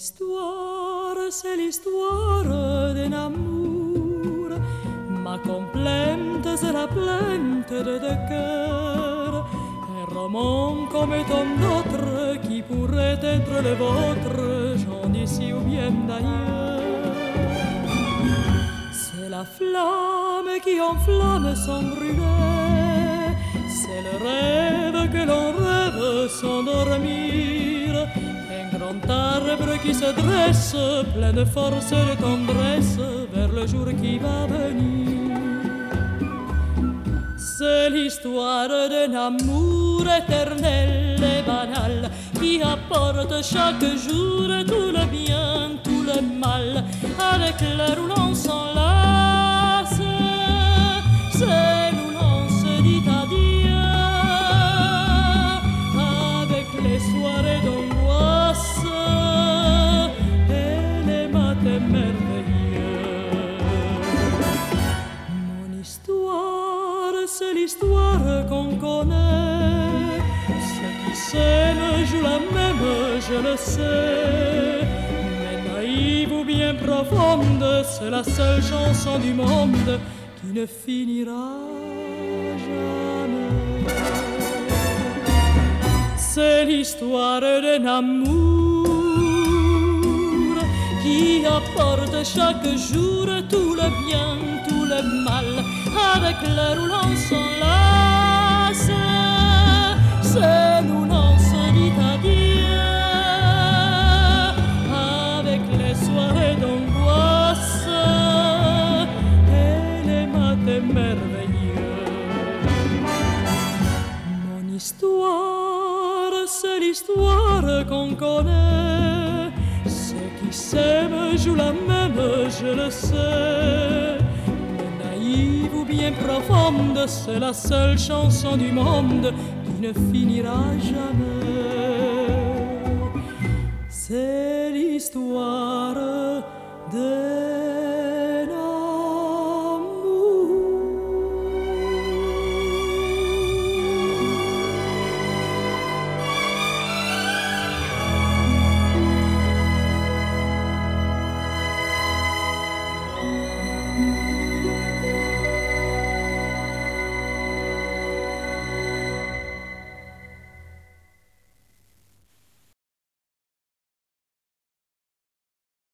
histoire, c'est l'histoire d'un amour. Ma complainte, c'est la plainte de deux cœurs. Un roman comme tant d'autres qui pourrait être le vôtre, j'en d'ici ou bien d'ailleurs. C'est la flamme qui enflamme sans brûler. C'est le rêve que l'on rêve sans dormir grand arbre qui se dresse, plein de force et de tendresse, vers le jour qui va venir. C'est l'histoire d'un amour éternel et banal qui apporte chaque jour tout le bien, tout le mal, avec l'air l'histoire qu'on connaît. Ceux qui s'aiment jouent la même, je le sais. Mais naïve ou bien profonde, c'est la seule chanson du monde qui ne finira jamais. C'est l'histoire d'un amour qui apporte chaque jour tout le bien, tout le mal, avec l'air l'on Mon histoire, c'est l'histoire qu'on connaît. Ceux qui s'aiment jouent la même, je le sais. Mais naïve ou bien profonde, c'est la seule chanson du monde qui ne finira jamais. C'est l'histoire